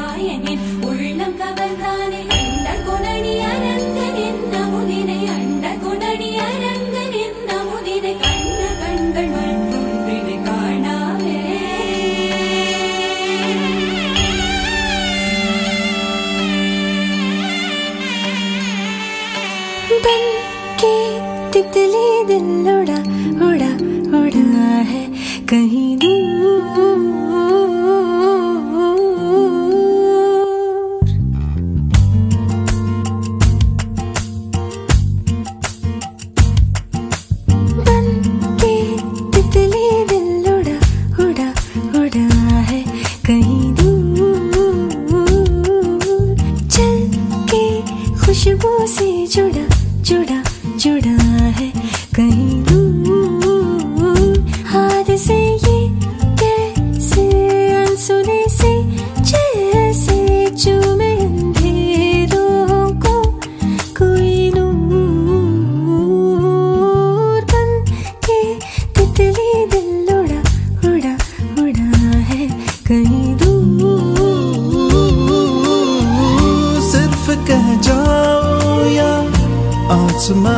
நாராயணின் உள்ளம் கவர்ந்தானே அண்ட குணனி அரங்கன் என்ன முதினை அண்ட குணனி அரங்கன் என்ன முதினை கண்ண கண்கள் மற்றொன்றினை காணாமே தன் கே तितली दिल उड़ा उड़ा उड़ा है कहीं दूर कहीं दूर। हाथ से ये कैसे अनसुने से, जैसे चूमे अंधेरों को कोई नूर बन के तितली दिल उड़ा उड़ा उड़ा है कहीं दूर। सिर्फ़ कह जाओ या आसमान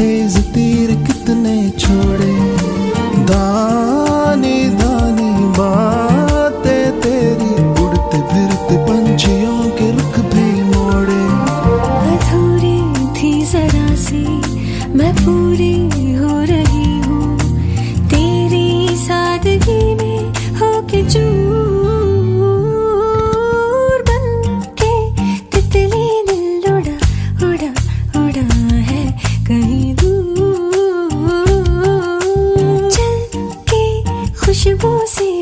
days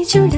çocuk